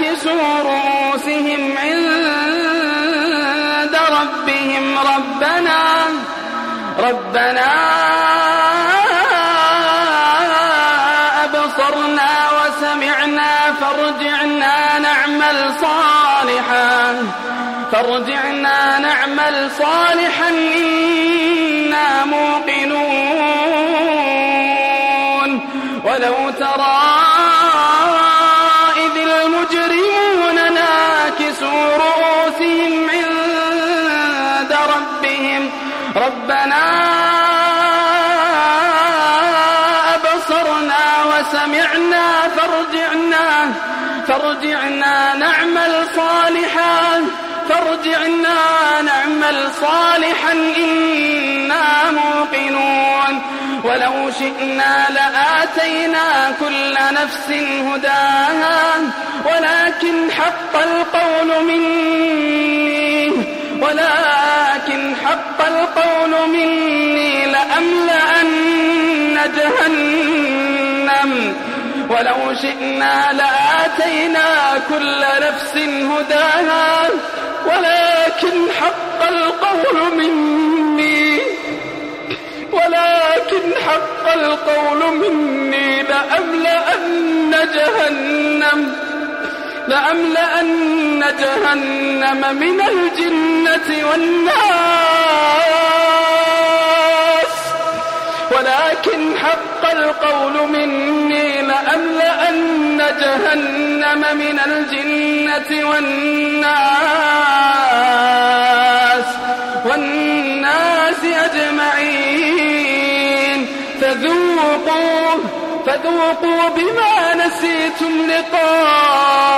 ناكسوا رؤوسهم عند ربهم. ربنا ربنا أبصرنا وسمعنا فارجعنا نعمل صالحا فارجعنا نعمل صالحا. إنا موقنون. ولو ترى ربنا أبصرنا وسمعنا فارجعنا فارجعنا نعمل صالحا فارجعنا نعمل صالحا إنا موقنون. ولو شئنا لآتينا كل نفس هداها ولكن حق القول مني ولكن حق القول مني لأملأن جهنم. ولو شئنا لآتينا كل نفس هداها. ولكن حق القول مني. ولكن حق القول مني لأملأن جهنم. لأملأن جهنم من الجنة والناس. ولكن حق القول مني لأملأن جهنم من الجنة والناس. والناس أجمعين. فذوقوا فذوقوا بما نسيتم لقاء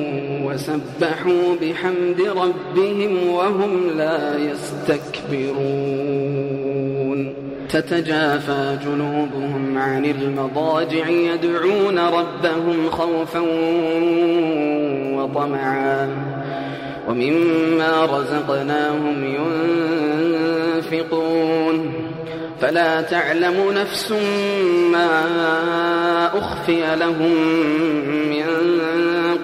وسبحوا بحمد ربهم وهم لا يستكبرون. تتجافى جنوبهم عن المضاجع يدعون ربهم خوفا وطمعا. ومما رزقناهم ينفقون. فلا تعلم نفس ما أخفي لهم من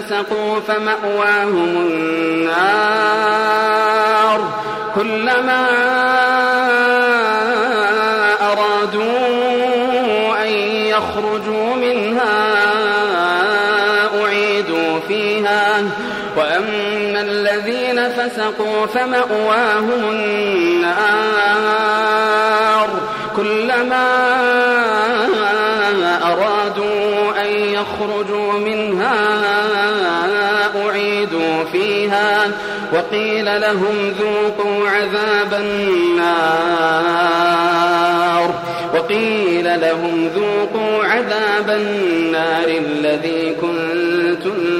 فسقوا فمأواهم النار كلما أرادوا أن يخرجوا منها أعيدوا فيها. وأما الذين فسقوا فمأواهم النار كلما أرادوا أن يخرجوا منها أعيدوا فيها وقيل لهم ذوقوا عذاب النار وقيل لهم ذوقوا عذاب النار الذي كنتم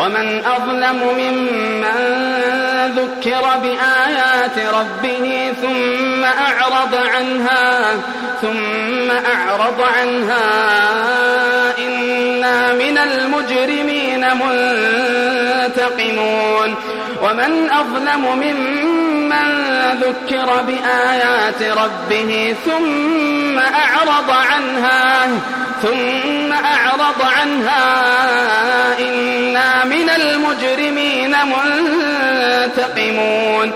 ومن أظلم ممن ذكر بآيات ربه ثم أعرض عنها ثم أعرض عنها إنا من المجرمين منتقمون. ومن أظلم ممن ذكر بآيات ربه ثم أعرض عنها ثم أعرض عنها إنا من المجرمين منتقمون.